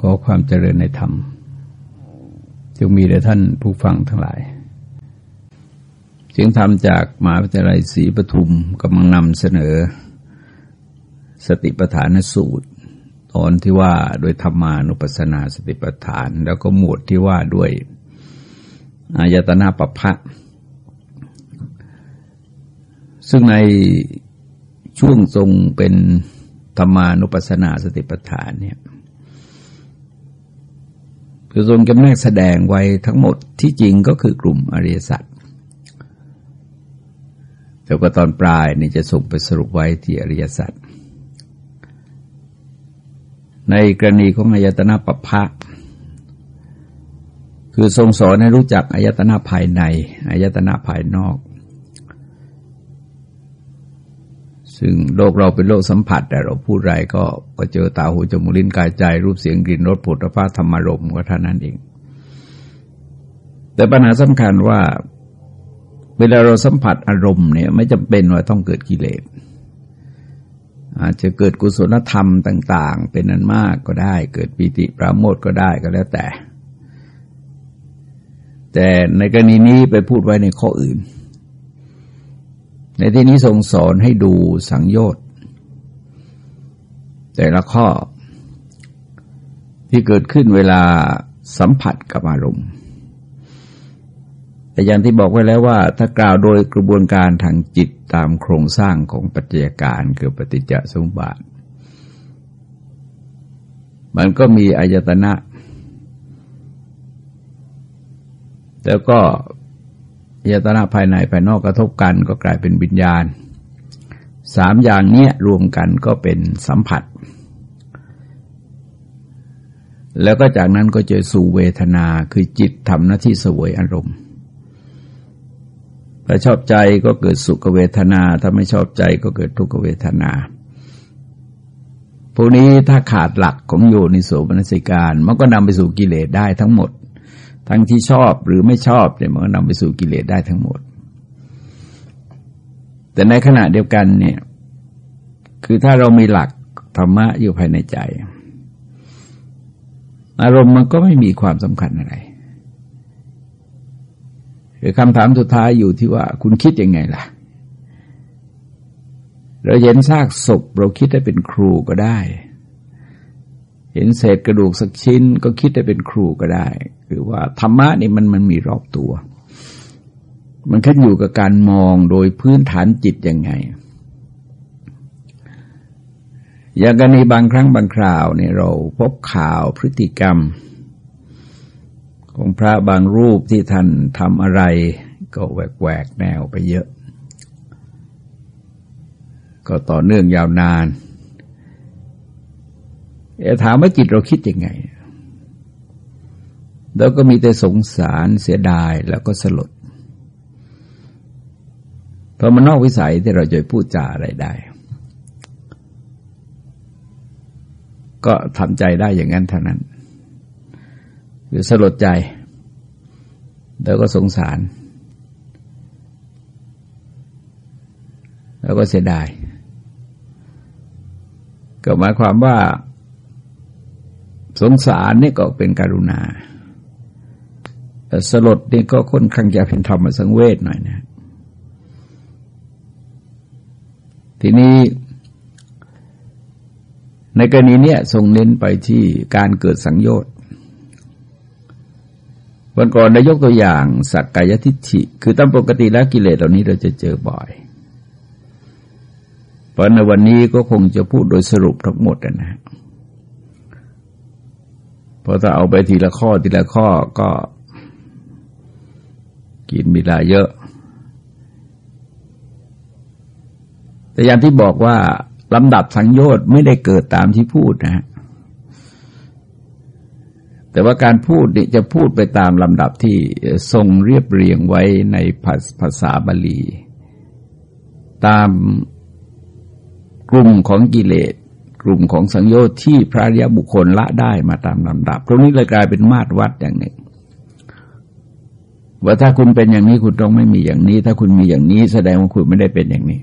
ขอความเจริญในธรรม จงมีแด่ท่านผู้ฟังทั้งหลาย เสียงธรรมจากมหาวิทยาลัยศรีปทุมกำลังนำเสนอ สติปัฏฐานสูตร ตอนที่ว่าโดยธรรมานุปัสสนาสติปัฏฐาน แล้วก็หมวดที่ว่าด้วยอายตนาปภะซึ่งในช่วงทรงเป็นธรรมานุปัสสนาสติปัฏฐานเนี่ย คือทรงจำแนกแสดงไว้ทั้งหมดที่จริงก็คือกลุ่มอริยสัจแต่ว่าตอนปลายนี่จะส่งไปสรุปไว้ที่อริยสัจในกรณีของอายตนะปภะคือทรงสอนให้รู้จักอายตนะภายในอายตนะภายนอก ซึ่งโลกเราเป็นโลกสัมผัส แต่เราพูดไรก็ก็เจอตาหูจมูกลิ้นกายใจ รูปเสียงกลิ่นรสผลิภัณฑ์ธรรมารมก็เท่านั้นเอง แต่ปัญหาสำคัญว่า เวลาเราสัมผัสอารมณ์เนี่ยไม่จำเป็นว่าต้องเกิดกิเลสอาจจะเกิดกุศลธรรมต่าง ๆ เป็นนั้นมากก็ได้ เกิดปีติปราโมทก็ได้ก็แล้วแต่ แต่ในกรณีนี้ไปพูดไว้ในข้ออื่น ในที่นี้ทรงสอนให้ดูสังโยชน์ แต่ละข้อที่เกิดขึ้นเวลาสัมผัสกับอารมณ์ แต่อย่างที่บอกไว้แล้วว่า ถ้ากล่าวโดยกระบวนการทางจิตตามโครงสร้างของปัจจัยการคือปฏิจจสมบัติมันก็มีอายตนะ แล้วก็ ยตนาภายในภายนอกกระทบกันก็กลายเป็นวิญญาณสามอย่างนี้รวมกันก็เป็นสัมผัส แล้วก็จากนั้นก็จะสู่เวทนาคือจิตทำหน้าที่สวยอารมณ์ถ้าชอบใจก็เกิดสุขเวทนา ถ้าไม่ชอบใจก็เกิดทุกขเวทนา พวกนี้ถ้าขาดหลักของโยนิโสมนสิการ มันก็นำไปสู่กิเลสได้ทั้งหมด ทั้งที่ชอบหรือไม่ชอบเนี่ยมันก็นำไปสู่กิเลสได้ทั้งหมด แต่ในขณะเดียวกันเนี่ย คือถ้าเรามีหลักธรรมะอยู่ภายในใจ อารมณ์มันก็ไม่มีความสำคัญอะไรคือคำถามสุดท้ายอยู่ที่ว่าคุณคิดยังไงล่ะ เราเห็นซากศพเราคิดได้เป็นครูก็ได้ เห็นเศษกระดูกสักชิ้นก็คิดได้เป็นครูก็ได้ คือว่าธรรมะนี่มันมันมีรอบตัว มันขึ้นอยู่กับการมองโดยพื้นฐานจิตยังไง อย่างกรณีบางครั้งบางคราวเนี่ยเราพบข่าวพฤติกรรม ของพระบางรูปที่ท่านทำอะไร ก็แหวกแนวไปเยอะ ก็ต่อเนื่องยาวนาน ถามว่าจิตเราคิดยังไงแล้วก็มีแต่สงสารเสียดายแล้วก็สลดเพราะมันนอกวิสัยที่เราจะพูดจาอะไรได้ ก็ทำใจได้อย่างนั้นเท่านั้น คือสลดใจ แล้วก็สงสาร แล้วก็เสียดาย ก็หมายความว่า สงสารนี่ก็เป็นการุณาสลดนี่ก็ค่อนข้างจะเป็นธรรมสังเวชหน่อยนะ ทีนี้ในกรณีเนี้ยทรงเน้นไปที่การเกิดสังโยชน์วันก่อนได้ยกตัวอย่างสักกายทิฐิ คือตามปกติแล้วกิเลสเหล่านี้เราจะเจอบ่อย เพราะในวันนี้ก็คงจะพูดโดยสรุปทั้งหมดนะ พราะถ้าเอาไปทีละข้อทีละข้อก็กินเวลาเยอะ แต่อย่างที่บอกว่าลำดับสังโยชน์ไม่ได้เกิดตามที่พูดนะฮะแต่ว่าการพูดนี่จะพูดไปตามลำดับที่ทรงเรียบเรียงไว้ในภาษาบาลี ตามกลุ่มของกิเลส ลุ่มของสังโยชน์ที่พระริยบุคคลละได้มาตามลำดับ ตรงนี้เลยกลายเป็นมาตรวัดอย่างหนึ่งว่าถ้าคุณเป็นอย่างนี้คุณต้องไม่มีอย่างนี้ ถ้าคุณมีอย่างนี้ แสดงว่าคุณไม่ได้เป็นอย่างนี้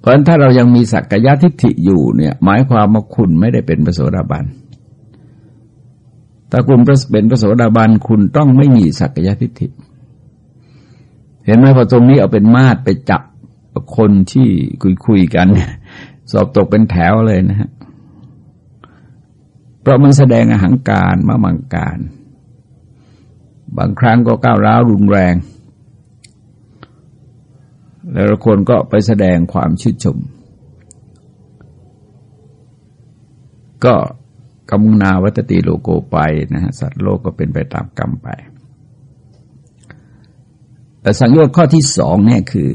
เพราะฉะนั้นถ้าเรายังมีสักกายทิฏฐิอยู่เนี่ย หมายความว่าคุณไม่ได้เป็นพระโสดาบันถ้าคุณเป็นพระโสดาบันคุณต้องไม่มีสักกายทิฏฐิเห็นไหมพอตรงนี้เอาเป็นมาตรไปจับ คนที่คุยคุยกัน สอบตกเป็นแถวเลยนะฮะเพราะมันแสดงอาหังการมามังการ บางครั้งก็ก้าวร้าวรุนแรง แล้วคนก็ไปแสดงความชื่นชม ก็กำมุนาวัตติโลโกไปนะฮะสัตว์โลกก็เป็นไปตามกรรมไปแต่สังโยชน์ข้อที่สองเนี่ยคือ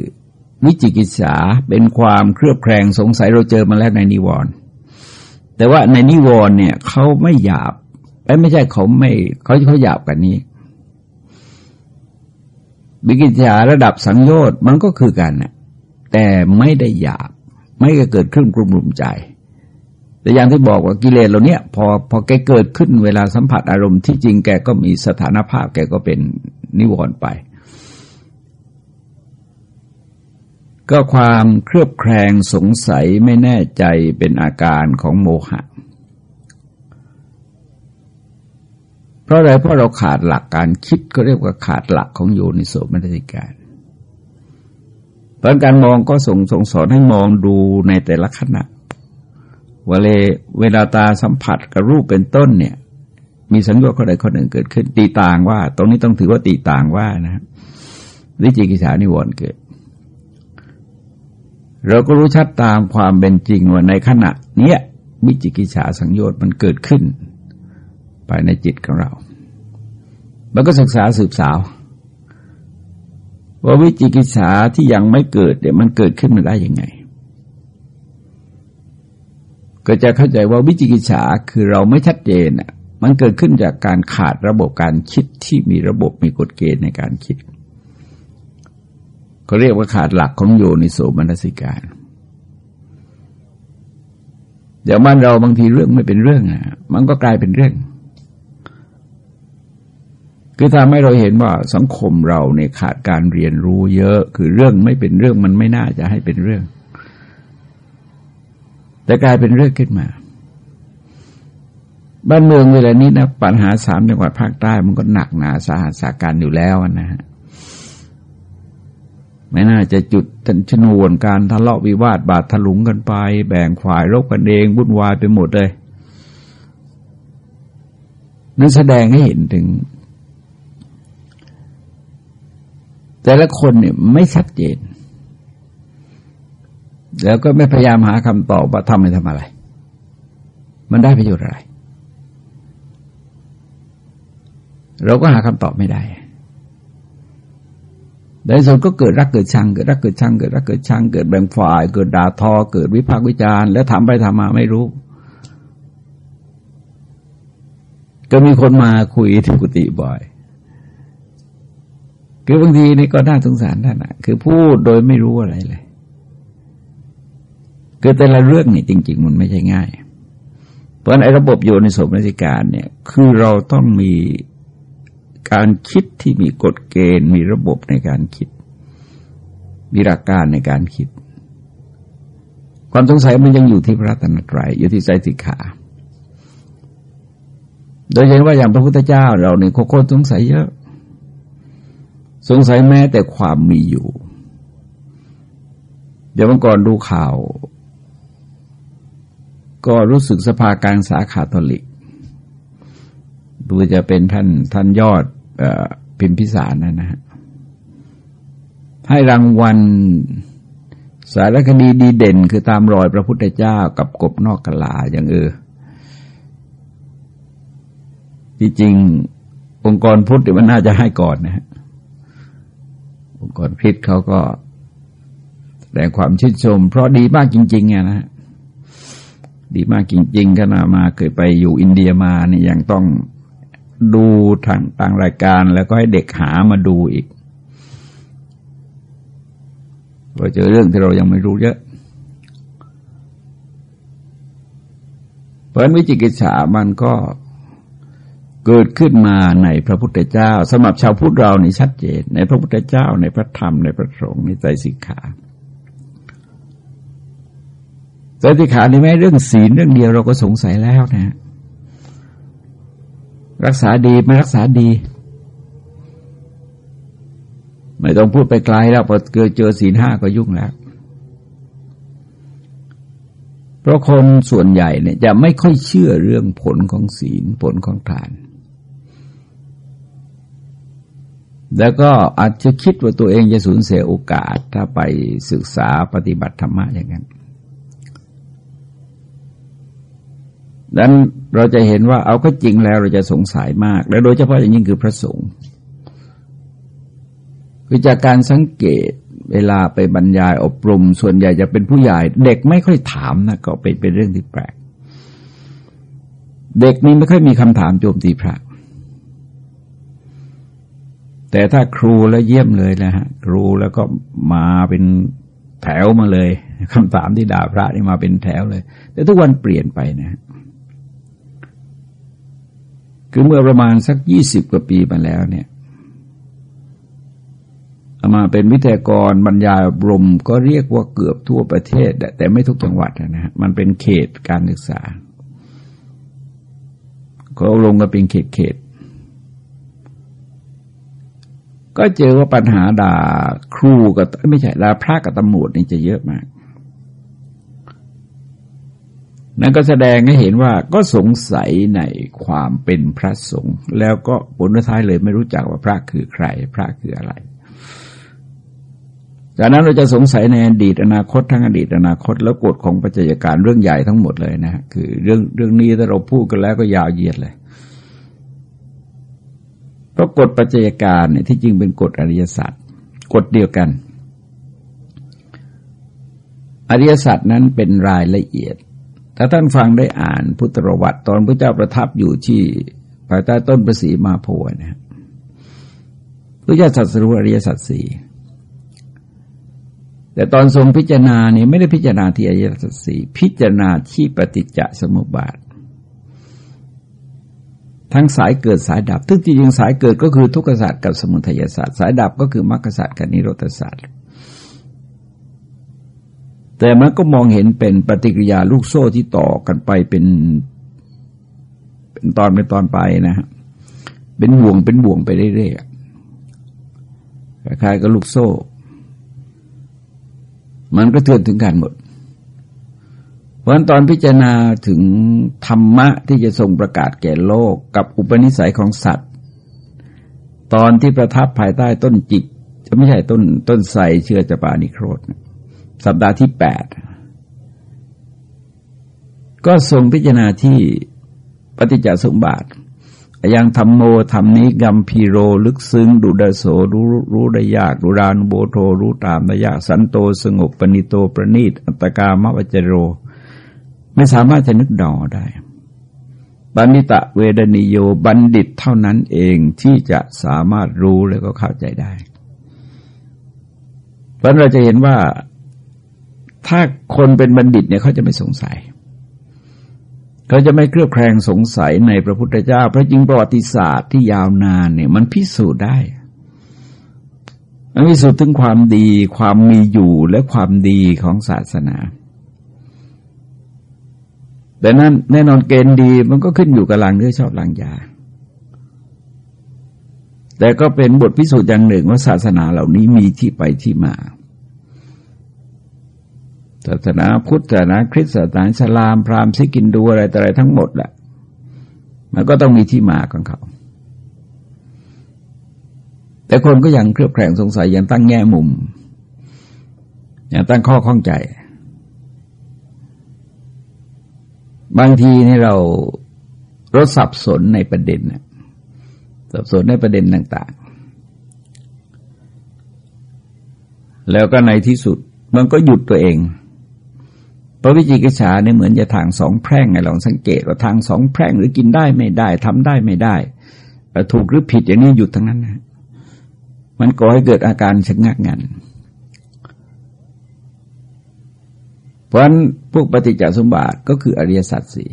วิจิกิจฉาเป็นความเครือบแคลงสงสัยเราเจอมาแล้วในนิวรณ์แต่ว่าในนิวรณ์เนี่ยเขาไม่หยาบไม่ใช่เขาไม่เขาเขาหยาบกันนี้วิจิกิจฉาระดับสังโยชน์มันก็คือกันนะแต่ไม่ได้หยาบ ไม่เกิดขึ้นกลุ่มรุมใจ แต่อย่างที่บอกว่ากิเลสเราเนี่ยพอพอแกเกิดขึ้นเวลาสัมผัสอารมณ์ที่จริงแกก็มีสถานภาพแกก็เป็นนิวรณ์ไป ก็ความเครือบแคลงสงสัยไม่แน่ใจเป็นอาการของโมหะ เพราะอะไรเพราะเราขาดหลักการคิดก็เรียกว่าขาดหลักของโยนิโสมนสิการเพราะการมองก็ส่งส่งสอนให้มองดูในแต่ละขณะเวลาเวลาตาสัมผัสกับรูปเป็นต้นเนี่ย มีสัญญาข้อใดข้อหนึ่งเกิดขึ้นตีต่างว่า ตรงนี้ต้องถือว่าตีต่างว่านะวิจิกิจานิวรณ์เกิด เราก็รู้ชัดตามความเป็นจริงว่าในขณะเนี้ยวิจิกิจฉาสังโยชน์มันเกิดขึ้น ภายในจิตของเรา แล้วก็ศึกษาสืบสาว ว่าวิจิกิจฉาที่ยังไม่เกิดเนี่ยมันเกิดขึ้นมาได้ยังไง ก็จะเข้าใจว่าวิจิกิจฉาคือเราไม่ชัดเจนอะมันเกิดขึ้นจากการขาดระบบการคิดที่มีระบบมีกฎเกณฑ์ในการคิด ก็เรียกว่าขาดหลักของโยนิโสมนสิการเดี๋ยวบ้านเราบางทีเรื่องไม่เป็นเรื่องอะ มันก็กลายเป็นเรื่อง คือทำให้เราเห็นว่าสังคมเราเนี่ยขาดการเรียนรู้เยอะ คือเรื่องไม่เป็นเรื่องมันไม่น่าจะให้เป็นเรื่อง แต่กลายเป็นเรื่องขึ้นมา บ้านเมืองเวลานี้นะปัญหาสามจังหวัดภาคใต้มันก็หนักหนาสาหัสสาการอยู่แล้วนะฮะ ไม่น่าจะจุดชนวนการทะเลาะวิวาทบาดถลุงกันไป แบ่งฝ่ายรบกันเองวุ่นวายไปหมดเลย นั่นแสดงให้เห็นถึง แต่ละคนเนี่ยไม่ชัดเจน แล้วก็ไม่พยายามหาคำตอบว่าทำไปทำอะไร มันได้ประโยชน์อะไร เราก็หาคำตอบไม่ได้ ในสุดก็เกิดรักเกิดชัง เกิดรักเกิดชัง เกิดรักเกิดชัง เกิดแบ่งฝ่าย เกิดด่าทอ เกิดวิพากษ์วิจารณ์ แล้วทำไปทำมาไม่รู้ ก็มีคนมาคุยที่กุฏิบ่อยคือบางทีนี่ก็น่าสงสารท่านนะคือพูดโดยไม่รู้อะไรเลยคือแต่ละเรื่องนี่จริง ๆ มันไม่ใช่ง่าย เพราะในระบบโยนิสมนสิการเนี่ย คือเราต้องมี การคิดที่มีกฎเกณฑ์ มีระบบในการคิด มีหลักการในการคิด ความสงสัยมันยังอยู่ที่พระรัตนตรัยอยู่ที่ใจสิกขา โดยเห็นว่าอย่างพระพุทธเจ้า เราเนี่ยโคตรสงสัยเยอะ สงสัยแม้แต่ความมีอยู่ เดี๋ยวเมื่อก่อนดูข่าว ก็รู้สึกสภาการสาขาทอลิกดูจะเป็นท่านท่านยอด พิมพิสารนะนะฮะให้รางวัลสารคดีดีเด่น คือตามรอยพระพุทธเจ้ากับกบนอกกลาอย่างเออที่จริงองค์กรพุทธมันน่าจะให้ก่อนนะฮะองค์กรพิษเขาก็แสดงความชื่นชม เพราะดีมากจริงๆไงนะฮะดีมากจริงๆขณะมาเคยไปอยู่อินเดียมาเนี่ยยังต้อง ดูทางต่างรายการแล้วก็ให้เด็กหามาดูอีกว่าเจอเรื่องที่เรายังไม่รู้เยอะ เพราะวิจิกิจฉามันก็เกิดขึ้นมาในพระพุทธเจ้าสำหรับชาวพุทธเรานี่ชัดเจน ในพระพุทธเจ้าในพระธรรมในพระสงฆ์ในใจสิกขาแต่ที่ขานี่แม้เรื่องศีลเรื่องเดียวเราก็สงสัยแล้วนะ รักษาดีไม่รักษาดี ไม่ต้องพูดไปไกลแล้วพอเกิดเจอศีลห้าก็ยุ่งแล้ว เพราะคนส่วนใหญ่เนี่ยจะไม่ค่อยเชื่อเรื่องผลของศีลผลของทาน แล้วก็อาจจะคิดว่าตัวเองจะสูญเสียโอกาสถ้าไปศึกษาปฏิบัติธรรมะอย่างนั้น ดังนั้นเราจะเห็นว่าเอาก็จริงแล้วเราจะสงสัยมาก และโดยเฉพาะอย่างยิ่งคือพระสงฆ์คือจากการสังเกตเวลาไปบรรยายอบรม ส่วนใหญ่จะเป็นผู้ใหญ่ เด็กไม่ค่อยถามนะก็เป็นเป็นเรื่องที่แปลก เด็กนี่ไม่ค่อยมีคำถามโจมตีพระ แต่ถ้าครูแล้วเยี่ยมเลยนะฮะ ครูแล้วก็มาเป็นแถวมาเลยคำถามที่ด่าพระนี่มาเป็นแถวเลย แต่ทุกวันเปลี่ยนไปนะ คือเมื่อประมาณสักยี่สิบกว่าปีมาแล้วเนี่ยมาเป็นวิทยากรบรรยายอบรมก็เรียกว่าเกือบทั่วประเทศ แต่ไม่ทุกจังหวัดนะฮะมันเป็นเขตการศึกษาก็ลงกันเป็นเขตเขตก็เจอว่าปัญหาด่าครูกับไม่ใช่ด่าพระกับตำรวจนี่จะเยอะมาก นั่นก็แสดงให้เห็นว่าก็สงสัยในความเป็นพระสงฆ์แล้วก็ผลท้ายเลยไม่รู้จักว่าพระคือใคร พระคืออะไร จากนั้นเราจะสงสัยในอดีตอนาคตทั้งอดีตอนาคต แล้วกฎของปัจจัยการเรื่องใหญ่ทั้งหมดเลยนะ คือเรื่องเรื่องนี้ถ้าเราพูดกันแล้วก็ยาวเหยียดเลยเพราะกฎปัจจัยการเนี่ยที่จริงเป็นกฎอริยสัจกฎเดียวกัน อริยสัจนั้นเป็นรายละเอียด ถ้าท่านฟังได้อ่านพุทธประวัติตอนพระเจ้าประทับอยู่ที่ภายใต้ต้นประสีมาโพนะพระเจ้าสัตรู้อริยสัจสี่แต่ตอนทรงพิจารณานี่ไม่ได้พิจารณาที่อริยสัจสี่พิจารณาที่ปฏิจจสมุปบาท ทั้งสายเกิดสายดับทึ่งจริงสายเกิดก็คือทุกขศาสตร์กับสมุทัยศาสตร์สายดับก็คือมรรคศาสตร์กับนิโรธศาสตร์ แต่มันก็มองเห็นเป็นปฏิกิริยาลูกโซ่ที่ต่อกันไปเป็น เป็นตอนเป็นตอนไปนะฮะเป็นบ่วงเป็นบ่วงไปเรื่อยๆคล้ายๆกับลูกโซ่ มันก็เทือนถึงกันหมดพราะตอนพิจารณาถึงธรรมะที่จะทรงประกาศแก่โลกกับอุปนิสัยของสัตว์ ตอนที่ประทับภายใต้ต้นจิกจะไม่ใช่ต้นต้นไทรเชื่อจะปานิโครธ สัปดาห์ที่แปดก็ทรงพิจารณาที่ปฏิจจสมบัติยังธรรมโมธรรมนี้กัมพีโรลึกซึ้งดุดโสรู้รู้ได้ยากดุรานุโบโทรู้ตามได้ยากสันโตสงบปณิโตประณีตอัตกามวจโร ไม่สามารถจะนึกดอได้ บัณฑิตะเวดนิโยบัณฑิตเท่านั้นเองที่จะสามารถรู้แล้วก็เข้าใจได้ เพราะเราจะเห็นว่า ถ้าคนเป็นบัณฑิตเนี่ยเขาจะไม่สงสัยเขาจะไม่เครือบแคลงสงสัยในพระพุทธเจ้า เพราะจริงประวัติศาสตร์ที่ยาวนานเนี่ย มันพิสูจน์ได้มันพิสูจน์ถึงความดีความมีอยู่และความดีของศาสนาแต่นั้นแน่นอนเกณฑ์ดีมันก็ขึ้นอยู่กับหลังเนื้อชอบหลังยา แต่ก็เป็นบทพิสูจน์อย่างหนึ่งว่าศาสนาเหล่านี้มีที่ไปที่มา ศาสนาพุทธศาสนาคริสต์ศาสนาสลาม พราหมณ์ซิกินดูอะไรต่อะไรทั้งหมดแหละมันก็ต้องมีที่มาของเขา แต่คนก็ยังเครือบแคลงสงสัยยังตั้งแง่มุมยังตั้งข้อข้องใจ บางทีนี่เรารสับสนในประเด็นสับสนในประเด็นต่าง ๆ แล้วก็ในที่สุดมันก็หยุดตัวเอง พระวิจิกิจฉาเนี่ยเหมือนจะทางสองแพร่งไงลองสังเกตว่าทางสองแพร่งหรือกินได้ไม่ได้ทำได้ไม่ได้ถูกหรือผิดอย่างนี้หยุดทั้งนั้นนะมันก่อให้เกิดอาการชะงักงัน เพราะฉะนั้นพวกปฏิจจสมบัติก็คืออริยสัจสี่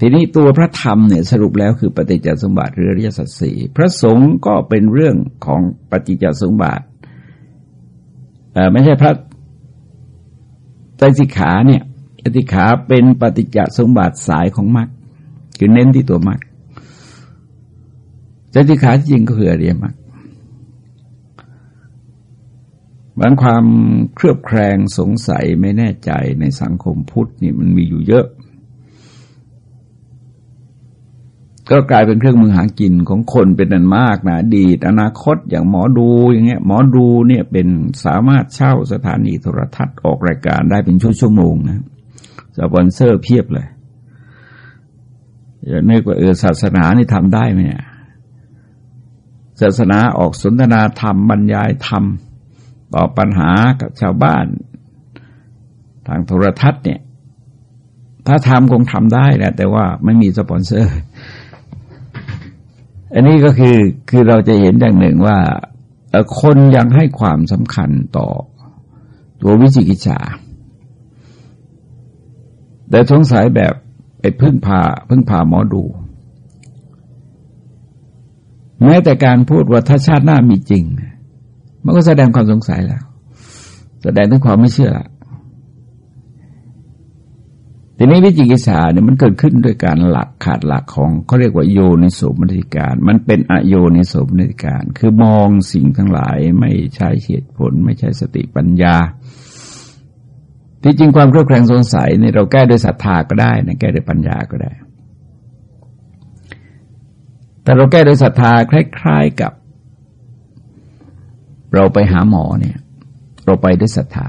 ทีนี้ตัวพระธรรมเนี่ยสรุปแล้วคือปฏิจจสมบัติหรืออริยสัจสี่พระสงฆ์ก็เป็นเรื่องของปฏิจจสมบัติไม่ใช่พระ ไตรสิกขาเนี่ยไตรสิกขาเป็นปฏิจจสมบัติสายของมรรคคือเน้นที่ตัวมรรคไตรสิกขาจริงก็คืออริยมรรคบางความเครือบแคลงสงสัยไม่แน่ใจในสังคมพุทธนี่มันมีอยู่เยอะ ก็กลายเป็นเครื่องมือหากินของคนเป็นอันมากนะดีตอนาคตอย่างหมอดูอย่างเงี้ย หมอดูเนี่ยเป็นสามารถเช่าสถานีโทรทัศน์ออกรายการได้เป็นชั่วโมงนะสปอนเซอร์เพียบเลยอย่านึกว่าเออศาสนานี่ทำได้ไหมเนี่ยศาสนาออกสนทนาธรรมบรรยายธรรมตอบปัญหากับชาวบ้าน ทางโทรทัศน์เนี่ย ถ้าทำคงทำได้แหละแต่ว่าไม่มีสปอนเซอร์ อันนี้ก็คือคือเราจะเห็นอย่างหนึ่งว่าคนยังให้ความสำคัญต่อตัววิจิกิจฉาแต่สงสัยแบบไอ้พึ่งพาพึ่งพาหมอดู แม้แต่การพูดว่าถ้าชาติหน้ามีจริง มันก็แสดงความสงสัยแล้ว แสดงถึงความไม่เชื่อ ทีนี้วิจิกิจฉาเนี่ยมันเกิดขึ้นด้วยการหลักขาดหลักของเขาเรียกว่าโยนิโสมนสิการ มันเป็นอโยนิโสมนสิการ คือมองสิ่งทั้งหลายไม่ใช่เหตุผล ไม่ใช่สติปัญญา ที่จริงความเครือบแคลงสงสัยเนี่ยเราแก้ด้วยศรัทธาก็ได้นะแก้ด้วยปัญญาก็ได้ แต่เราแก้ด้วยศรัทธาคล้าย ๆกับ เราไปหาหมอเนี่ย เราไปด้วยศรัทธา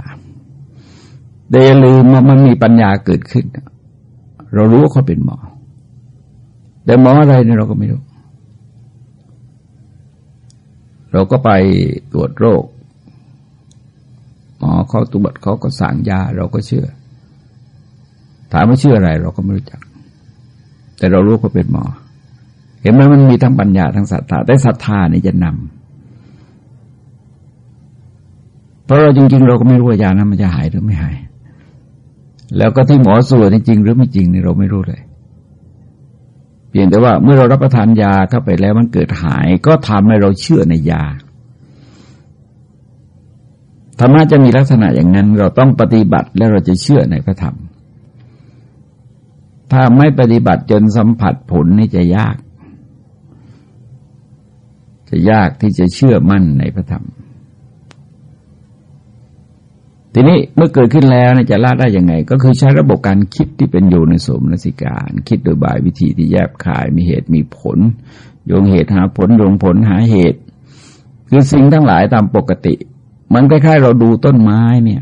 แต่อย่าลืมว่ามันมีปัญญาเกิดขึ้น เรารู้ว่าเขาเป็นหมอ แต่หมออะไรเนี่ยเราก็ไม่รู้ เราก็ไปตรวจโรค หมอเขาตรวจเขาก็สั่งยาเราก็เชื่อ ถามว่าเชื่ออะไร เราก็ไม่รู้จัก แต่เรารู้เขาเป็นหมอ เห็นไหมมันมีทั้งปัญญาทั้งศรัทธาแต่ศรัทธานี่จะนำเพราะเราจริงๆ เราก็ไม่รู้ว่ายานั้นมันจะหายหรือไม่หาย แล้วก็ที่หมอสวดจริงหรือไม่จริงนี่เราไม่รู้เลยเพียงแต่ว่าเมื่อเรารับประทานยาเข้าไปแล้วมันเกิดหายก็ทำให้เราเชื่อในยาธรรมะจะมีลักษณะอย่างนั้น เราต้องปฏิบัติแล้วเราจะเชื่อในพระธรรม ถ้าไม่ปฏิบัติจนสัมผัสผลนี่จะยาก จะยากที่จะเชื่อมั่นในพระธรรม ทีนี้เมื่อเกิดขึ้นแล้วจะละได้ยังไง ก็คือใช้ระบบการคิดที่เป็นอยู่ในสมนสิการ คิดโดยบายวิธีที่แยบขายมีเหตุมีผล โยงเหตุหาผลโยงผลหาเหตุ คือสิ่งทั้งหลายตามปกติ มันคล้ายๆ เราดูต้นไม้เนี่ย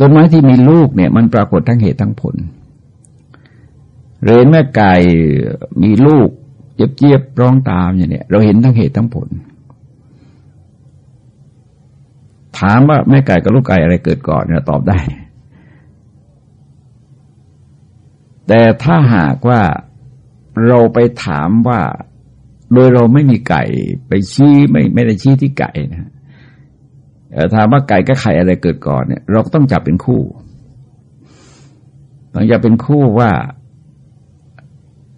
ต้นไม้ที่มีลูกเนี่ย มันปรากฏทั้งเหตุทั้งผลเรนแม่ไก่มีลูกเจี๊ยบๆร้องตามอย่างเนี้ยเราเห็นทั้งเหตุทั้งผล ถามว่าแม่ไก่กับลูกไก่อะไรเกิดก่อนเนี่ยตอบได้ แต่ถ้าหากว่าเราไปถามว่า โดยเราไม่มีไก่ไปชี้ไม่ไม่ได้ชี้ที่ไก่นะถามว่าไก่กับไข่อะไรเกิดก่อนเนี่ย เราก็ต้องจับเป็นคู่ต้องจับเป็นคู่ว่า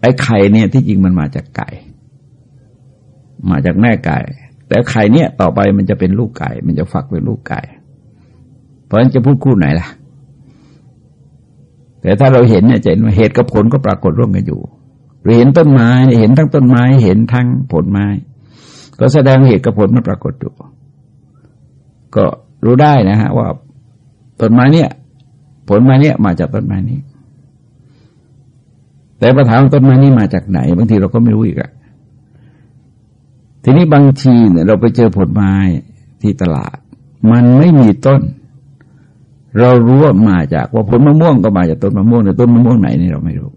ไอ้ไข่เนี่ยที่จริงมันมาจากไก่ มาจากแม่ไก่ แต่ไข่เนี่ยต่อไปมันจะเป็นลูกไก่ มันจะฟักเป็นลูกไก่ เพราะฉะนั้นจะพูดคู่ไหนล่ะ แต่ถ้าเราเห็นเนี่ยจะเห็นเหตุกับผลก็ปรากฏร่วมกันอยู่เราเห็นต้นไม้เห็นทั้งต้นไม้เห็นทั้งผลไม้ ก็แสดงเหตุกับผลมันปรากฏอยู่ก็รู้ได้นะฮะ ว่าต้นไม้เนี่ย ผลไม้เนี่ยมาจากต้นไม้นี้ แต่ปัญหาของต้นไม้นี้มาจากไหน บางทีเราก็ไม่รู้อีกอะ ทีนี้บางทีเนี่ยเราไปเจอผลไม้ที่ตลาด มันไม่มีต้น เรารู้ว่ามาจากว่าผลมะม่วงก็มาจากต้นมะม่วงแต่ต้นมะม่วงไหนนี่เราไม่รู้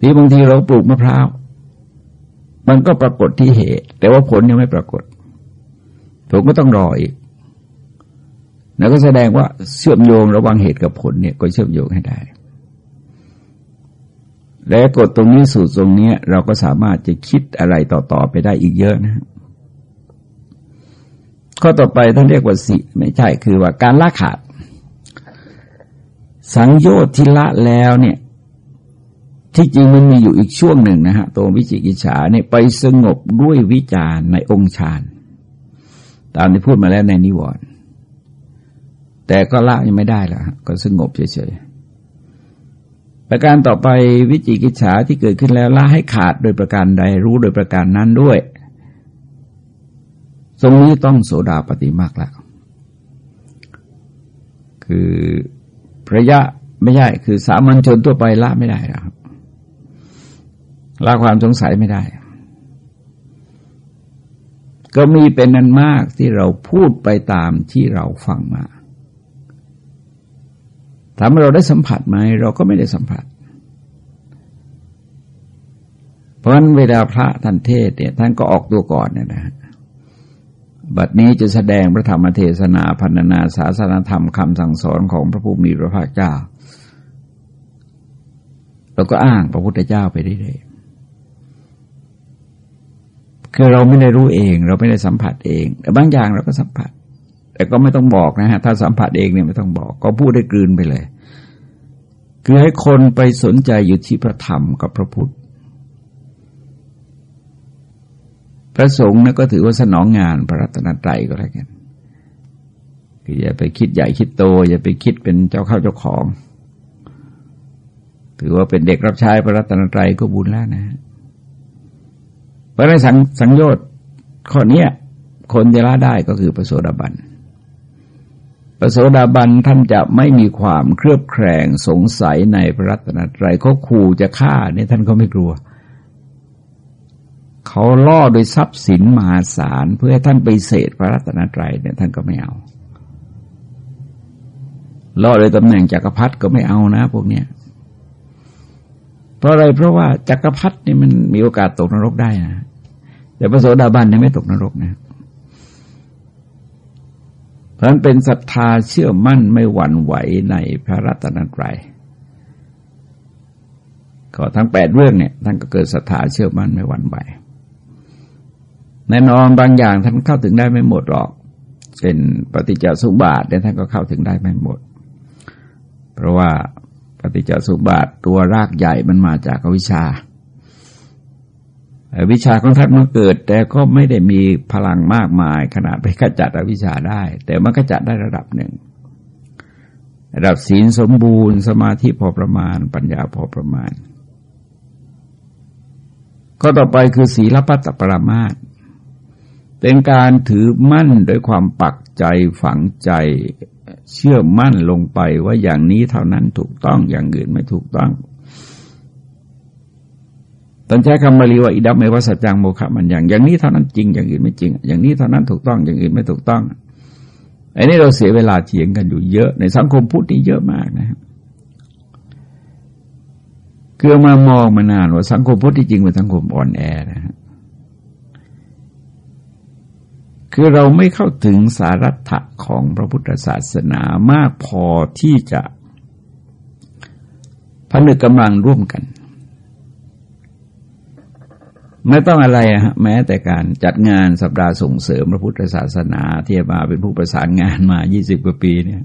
ทีบางทีเราปลูกมะพร้าว มันก็ปรากฏที่เหตุ แต่ว่าผลยังไม่ปรากฏผลก็ต้องรออีก แล้วก็แสดงว่าเชื่อมโยงระหว่างเหตุกับผลเนี่ยก็เชื่อมโยงให้ได้ และกฎตรงนี้สูตรตรงนี้เราก็สามารถจะคิดอะไรต่อๆไปได้อีกเยอะนะข้อต่อไปท่านเรียกว่าสิไม่ใช่คือว่าการละขาด สังโยชน์ที่ละแล้วเนี่ย ที่จริงมันมีอยู่อีกช่วงหนึ่งนะฮะตัววิจิกิจฉาเนี่ยไปสงบด้วยวิจารในองค์ฌานตามที่พูดมาแล้วในนิวรณ์แต่ก็ละยังไม่ได้ล้วก็สงบเฉยๆ ประการต่อไปวิจิกิจฉาที่เกิดขึ้นแล้วละให้ขาดโดยประการใดรู้โดยประการนั้นด้วย ตรงนี้ต้องโสดาปฏิมากแล้ว คือพระยะไม่ใช่คือสามัญชนทั่วไปละไม่ได้ครับละความสงสัยไม่ได้ ก็มีเป็นนันมากที่เราพูดไปตามที่เราฟังมา ถามว่าเราได้สัมผัสไหมเราก็ไม่ได้สัมผัส เพราะฉะนั้นเวลาพระท่านเทศเนี่ยท่านก็ออกตัวก่อนเนี่ยนะบัดนี้จะแสดงพระธรรมเทศนาพันนาศาสนธรรมคำสั่งสอนของพระผู้มีพระภาคเจ้าเราก็อ้างพระพุทธเจ้าไปเรื่อยๆคือเราไม่ได้รู้เอง เราไม่ได้สัมผัสเอง แต่บางอย่างเราก็สัมผัส แต่ก็ไม่ต้องบอกนะฮะ ถ้าสัมผัสเองเนี่ยไม่ต้องบอก ก็พูดได้กลืนไปเลย คือให้คนไปสนใจอยู่ที่พระธรรมกับพระพุทธ พระสงฆ์นะก็ถือว่าสนองงานพระรัตนตรัยก็แล้วกัน คืออย่าไปคิดใหญ่คิดโต อย่าไปคิดเป็นเจ้าเข้าเจ้าของ ถือว่าเป็นเด็กรับใช้พระรัตนตรัยก็บุญแล้วนะเพราะในสังสงโยชน์ข้อนี้คนจะละได้ก็คือพระโสดาบัน พระโสดาบันท่านจะไม่มีความเครือบแคลงสงสัยในพระรัตนตรัยเขาขู่จะฆ่าเนี่ยท่านก็ไม่กลัว เขาล่อโดยทรัพย์สินมหาศาลเพื่อให้ท่านไปเสดพระรัตนตรัยเนี่ยท่านก็ไม่เอา ล่อโดยตำแหน่งจักรพรรดิก็ไม่เอานะพวกเนี้ยเพราะอะไรเพราะว่าจักรพรรดินี่มันมีโอกาสตกนรกได้นะแต่พระโสดาบันยังไม่ตกนรกนะเพราะ นั้นเป็นศรัทธาเชื่อมั่นไม่หวั่นไหวในพระรัตนตรัยก็ทั้งแปดเรื่องเนี่ยท่านก็เกิดศรัทธาเชื่อมั่นไม่หวั่นไหวแน่นอนบางอย่างท่านเข้าถึงได้ไม่หมดหรอก เป็นปฏิจจสุบาทเนี่ยท่านก็เข้าถึงได้ไม่หมด เพราะว่าปฏิจจสุบาทตัวรากใหญ่มันมาจากอวิชชา วิชาของท่านมาเกิด แต่ก็ไม่ได้มีพลังมากมาย ขนาดไปขจัดอวิชาได้ แต่มันขจัดได้ระดับหนึ่ง ระดับศีลสมบูรณ์ สมาธิพอประมาณ ปัญญาพอประมาณ ก็ต่อไปคือศีลปัตตปรามาตเป็นการถือมั่นโดยความปักใจฝังใจเชื่อมั่นลงไปว่าอย่างนี้เท่านั้นถูกต้องอย่างอื่นไม่ถูกต้อง ตอนใช้คำบาลีว่าอิดัมเมวัสจังโมฆะมันอย่างอย่างนี้เท่านั้นจริง อย่างอื่นไม่จริง อย่างนี้เท่านั้นถูกต้องอย่างอื่นไม่ถูกต้องอันนี้เราเสียเวลาเถียงกันอยู่เยอะ ในสังคมพุทธนี่เยอะมากนะครับคือมามองมานานว่าสังคมพุทธที่จริงเป็นสังคมอ่อนแอนะฮะคือเราไม่เข้าถึงสารัตะของพระพุทธศาสนามากพอที่จะผนึกกำลังร่วมกัน ไม่ต้องอะไรฮะแม้แต่การจัดงานสัปดาห์ส่งเสริมพระพุทธศาสนาที่มาเป็นผู้ประสานงานมา20กว่าปีเนี่ย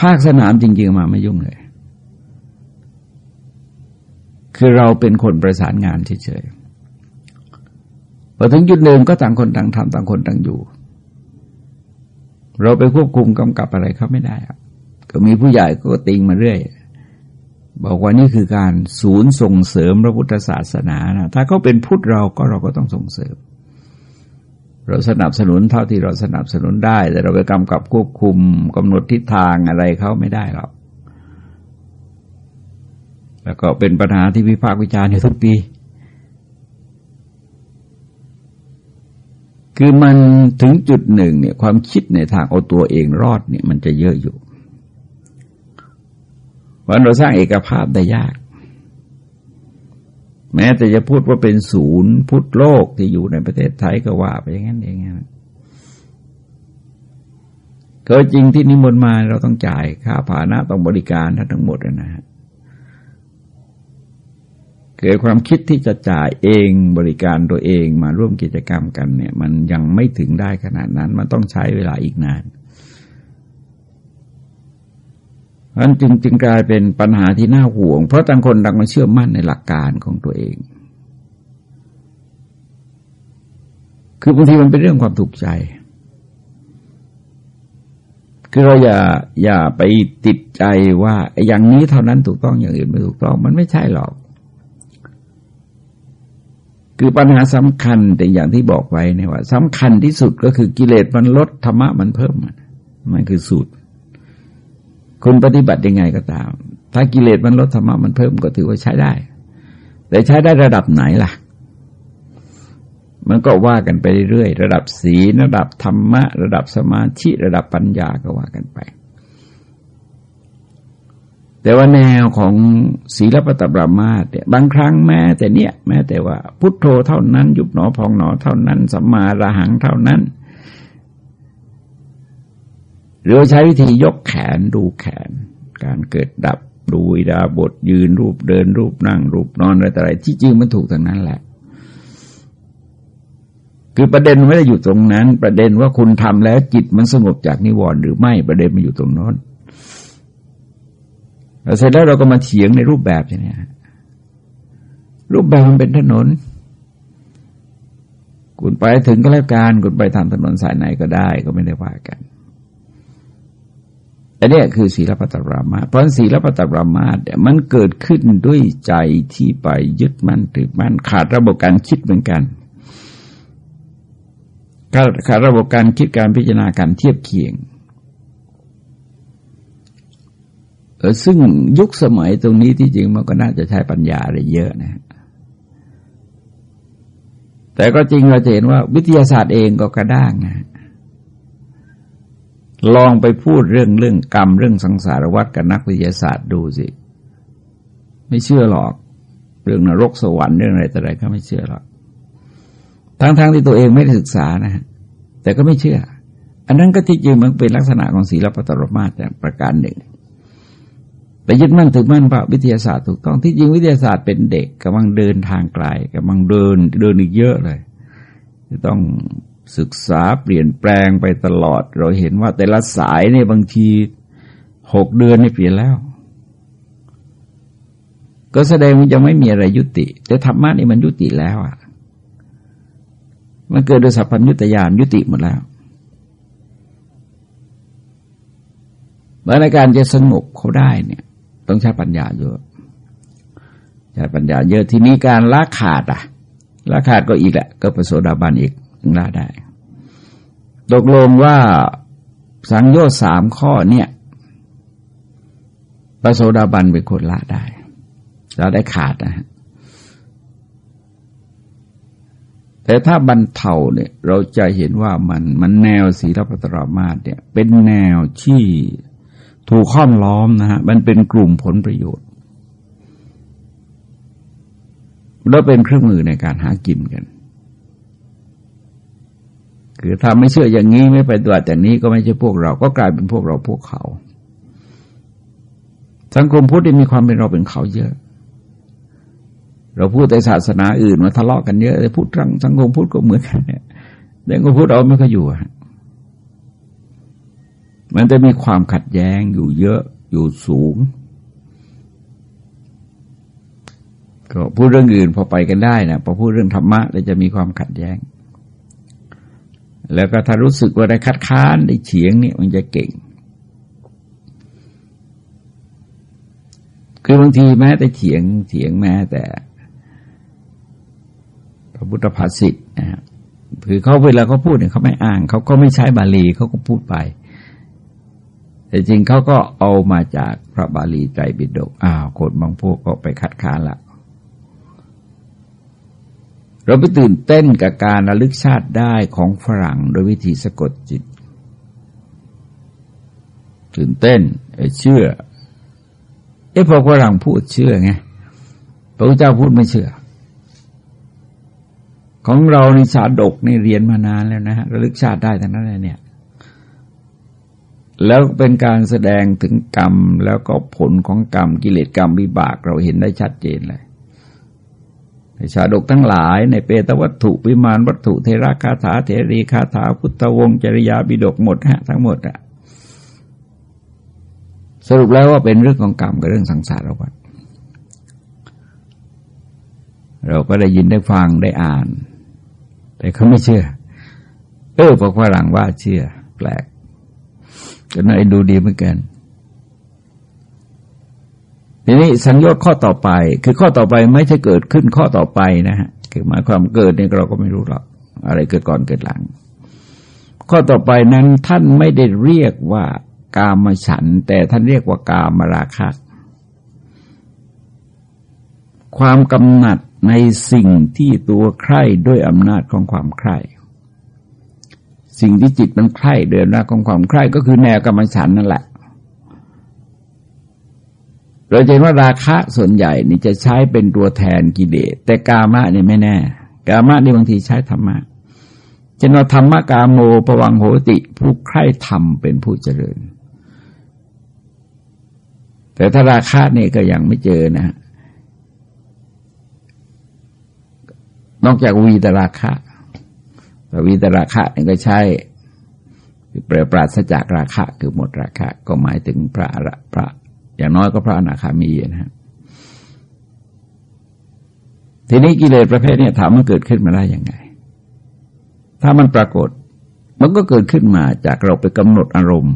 ภาคสนามจริง ๆ มาไม่ยุ่งเลย คือเราเป็นคนประสานงานเฉยๆพอถึงจุดหนึ่งก็ต่างคนต่างทำต่างคนต่างอยู่ เราไปควบคุมกำกับอะไรเขาไม่ได้ก็มีผู้ใหญ่ก็ติงมาเรื่อย บอกว่านี่คือการศูนย์ส่งเสริมพระพุทธศาสนานะถ้าเขาเป็นพุทธเราก็เราก็ต้องส่งเสริม เราสนับสนุนเท่าที่เราสนับสนุนได้ แต่เราไปกำกับควบคุมกำหนดทิศทางอะไรเขาไม่ได้หรอกแล้วก็เป็นปัญหาที่วิพากษ์วิจารณ์อยู่ทุกปี คือมันถึงจุดหนึ่งเนี่ยความคิดในทางเอาตัวเองรอดเนี่ยมันจะเยอะอยู่ วันเราสร้างเอกภาพได้ยาก แม้แต่จะพูดว่าเป็นศูนย์พุทธโลกที่อยู่ในประเทศไทยก็ว่าไปอย่างนั้นเองนะก็จริงที่นิมนต์มาเราต้องจ่ายค่าผานะต้องบริการทั้งหมดนะฮะเกิดความคิดที่จะจ่ายเองบริการตัวเองมาร่วมกิจกรรมกันเนี่ย มันยังไม่ถึงได้ขนาดนั้น มันต้องใช้เวลาอีกนาน นั้นจึงจึงกลายเป็นปัญหาที่น่าห่วง เพราะต่างคนต่างมาเชื่อมั่นในหลักการของตัวเอง คือบางทีมันเป็นเรื่องความถูกใจ คือเราอย่าอย่าไปติดใจว่าอย่างนี้เท่านั้นถูกต้องอย่างอื่นไม่ถูกต้อง มันไม่ใช่หรอก คือปัญหาสำคัญแต่อย่างที่บอกไว้เนี่ยว่าสำคัญที่สุดก็คือกิเลสมันลดธรรมะมันเพิ่มมันคือสูตร คุณปฏิบัติยังไงก็ตาม ถ้ากิเลสมันลดธรรมะมันเพิ่มก็ถือว่าใช้ได้ แต่ใช้ได้ระดับไหนล่ะ มันก็ว่ากันไปเรื่อยระดับศีลระดับธรรมะ ระดับสมาธิระดับปัญญาก็ว่ากันไป แต่ว่าแนวของศีลปตปรามาสเนี่ยบางครั้งแม้แต่เนี้ยแม้แต่ว่า พุทโธเท่านั้น ยุบหนอพองหนอเท่านั้นสัมมาระหังเท่านั้น หรือใช้วิธียกแขนดูแขน การเกิดดับดูอิดาบทยืนรูปเดินรูปนั่ง รูปนอนอะไรต่ออะไรที่จริงมันถูกทางนั้นแหละ คือประเด็นไม่ได้อยู่ตรงนั้น ประเด็นว่าคุณทำแล้วจิตมันสงบจากนิวรณ์หรือไม่ประเด็นมันอยู่ตรงนั้นเสร็จแล้วเราก็มาเถียงในรูปแบบใช่ไหมรูปแบบมันเป็นถนน คุณไปถึงก็แล้วการคุณไปทำถนนสายไหนก็ได้ก็ไม่ได้ว่ากัน อันนี้คือศีลปฏิรามาเพราะศีลปฏิรามาเนี่ยมันเกิดขึ้นด้วยใจที่ไปยึดมั่นถือมั่นขาดระบบการคิดเหมือนกันขาดระบบการคิดการพิจารณาการเทียบเคียงซึ่งยุคสมัยตรงนี้ที่จริงมันก็น่าจะใช้ปัญญาอะไรเยอะนะ แต่ก็จริงเราจะเห็นว่าวิทยาศาสตร์เองก็กระด้างนะ ลองไปพูดเรื่องเรื่องกรรมเรื่องสังสารวัฏกับนักวิทยาศาสตร์ดูสิ ไม่เชื่อหรอก เรื่องนรกสวรรค์เรื่องอะไรแต่อะไรก็ไม่เชื่อหรอกทั้งๆทที่ตัวเองไม่ได้ศึกษานะฮะแต่ก็ไม่เชื่อ อันนั้นก็ที่จริงมันเป็นลักษณะของศีลปตรมาแต่ประการหนึ่งไปยึดมั่นถือมั่นว่าวิทยาศาสตร์ถูกต้องที่จริงวิทยาศาสตร์เป็นเด็กกำลังเดินทางไกลกำลังเดินเดินอีกเยอะเลย จะต้อง ศึกษาเปลี่ยนแปลงไปตลอด เราเห็นว่าแต่ละสายเนี่ยบางทีหกเดือนนี่เปลี่ยนแล้ว ก็แสดงมันยังไม่มีอะไรยุติ แต่ธรรมะนี่มันยุติแล้วอะ มันเกิดโดยสัพพัญญุตยานยุติหมดแล้วเมื่อในการจะสงบเขาได้เนี่ย ต้องใช้ปัญญาเยอะใช้ปัญญาเยอะทีนี้การละขาดอะละขาดก็อีกแหละ ก็ประโสดาบันอีก ละได้ ตกลงว่าสังโยชน์สามข้อเนี่ยพระโสดาบันเป็นคนละได้ละได้ขาดนะฮะแต่ถ้าบรรเทาเนี่ย เราจะเห็นว่ามันมันแนวศีลปัตรามาสเนี่ย เป็นแนวที่ถูกข้อมล้อมนะฮะมันเป็นกลุ่มผลประโยชน์แล้วเป็นเครื่องมือในการหากินกัน คือถ้าไม่เชื่ออย่างนี้ไม่ไปตัวแต่งนี้ก็ไม่ใช่พวกเรา ก็กลายเป็นพวกเราพวกเขา สังคมพุทธมีความเป็นเราเป็นเขาเยอะ เราพูดแต่ศาสนาอื่นมาทะเลาะกันเยอะแต่พูดทางสังคมพุทธก็เหมือนกันเนี่ยแต่ก็พูดเราไม่ก็อยู่มันจะมีความขัดแย้งอยู่เยอะอยู่สูง ก็พูดเรื่องอื่นพอไปกันได้นะพอพูดเรื่องธรรมะแล้วจะมีความขัดแย้ง แล้วก็ถ้ารู้สึกว่าได้คัดค้านได้เฉียงเนี่ยมันจะเก่ง คือบางทีแม้แต่เถียงเถียงแม้แต่ พระพุทธภาษิตนะฮะคือเขาเวลาเขาพูดเนี่ยเขาไม่อ้างเขาก็ไม่ใช้บาลีเขาก็พูดไป แต่จริงเขาก็เอามาจากพระบาลีไตรปิฎกอ้าวคนบางพวกก็ไปคัดค้านละ เราไปตื่นเต้นกับการระลึกชาติได้ของฝรั่งโดยวิธีสะกดจิต ตื่นเต้นเชื่อ เอ้พอฝรั่งพูดเชื่อไงพระพุทธเจ้าพูดไม่เชื่อ ของเราในชาดกนี่เรียนมานานแล้วนะฮะระลึกชาติได้ทั้งนั้นเลยเนี่ย แล้วเป็นการแสดงถึงกรรมแล้วก็ผลของกรรมกิเลสกรรมวิบากเราเห็นได้ชัดเจนเลย ในชาดกทั้งหลาย ในเปตวัตถุวิมานวัตถุเทระคาถาเทรีคาถาพุทธวงศ์จริยาบิดกหมดฮะทั้งหมดอะสรุปแล้วว่าเป็นเรื่องของกรรมกับเรื่องสังสารวัฏเราก็ได้ยินได้ฟังได้อ่าน แต่เขาไม่เชื่อ เออพอฝรั่งว่าเชื่อ แปลกก็น่าดูดีเหมือนกัน ทีนี้สังโยชน์ข้อต่อไป คือข้อต่อไปไม่ใช่เกิดขึ้นข้อต่อไปนะฮะคือหมายความเกิดเนี่ยเราก็ไม่รู้หรอกอะไรเกิดก่อนเกิดหลัง ข้อต่อไปนั้นท่านไม่ได้เรียกว่ากามฉัน แต่ท่านเรียกว่ากามราคะความกำหนัดในสิ่งที่ตัวใคร่ด้วยอำนาจของความใคร่สิ่งที่จิตมันใคร่เดินหน้าของความใคร่ก็คือแนวกรรมฉันนั่นแหละ เราเห็นว่าราคะส่วนใหญ่นี่จะใช้เป็นตัวแทนกิเลสแต่กามะนี่ไม่แน่ กามะนี่บางทีใช้ธรรมะเช่นว่าธรรมะกามโมปวังโหติ ผู้ใคร่ธรรมเป็นผู้เจริญ แต่ถ้าราคะนี่ก็ยังไม่เจอนะนอกจากวีตราคะแต่วีตราคะนี่ก็ใช้เปรปราศจากราคะคือหมดราคะ ก็หมายถึงพระพระ อย่างน้อยก็พระอนาคามีนะฮะทีนี้กิเลสประเภทนี้ถามมันเกิดขึ้นมาได้ยังไง ถ้ามันปรากฏ มันก็เกิดขึ้นมาจากเราไปกำหนดอารมณ์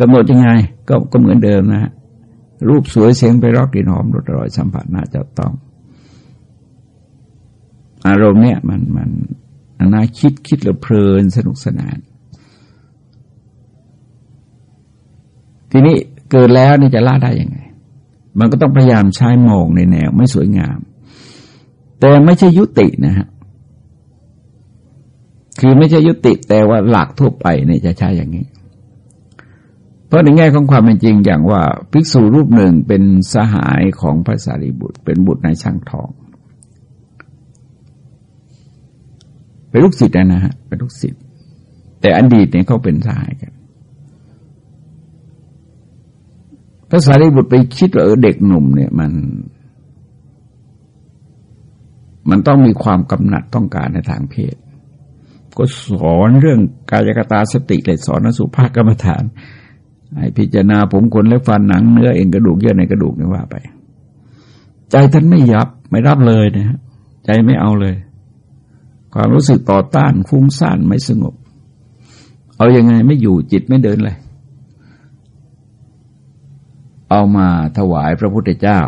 กำหนดยังไง ก็ก็เหมือนเดิมนะฮะรูปสวยเสียงไปรอกกลิ่นหอมรสอร่อยสัมผัสน่าจะต้อง อารมณ์เนี่ย มันมันน่าคิดคิดแล้วเพลินสนุกสนาน ทีนี้ เกิดแล้วนี่จะละได้ยังไง มันก็ต้องพยายามใช้มองในแนวไม่สวยงาม แต่ไม่ใช่ยุตินะฮะคือไม่ใช่ยุติแต่ว่าหลักทั่วไปเนี่ยจะใช้อย่างนี้ เพราะในแง่ของความเป็นจริงอย่างว่า ภิกษุรูปหนึ่งเป็นสหายของพระสารีบุตร เป็นบุตรในช่างทอง เป็นลูกศิษย์นะฮะเป็นลูกศิษย์แต่อดีตเนี่ยเขาเป็นสหายกัน พระสารีบุตรไปคิดว่าเออเด็กหนุ่มเนี่ยมัน มันต้องมีความกำหนัดต้องการในทางเพศ ก็สอนเรื่องกายกตาสติเลยสอนนสุภาพกรรมฐานให้พิจารณาผมขนและฟันหนังเนื้อเอ็นกระดูกเยื่อในกระดูกนี่ว่าไป ใจท่านไม่ยับไม่รับเลยนะฮะใจไม่เอาเลย ความรู้สึกต่อต้านฟุ้งซ่านไม่สงบ เอาอยัางไงไม่อยู่จิตไม่เดินเลย เอามาถวายพระพุทธเจ้า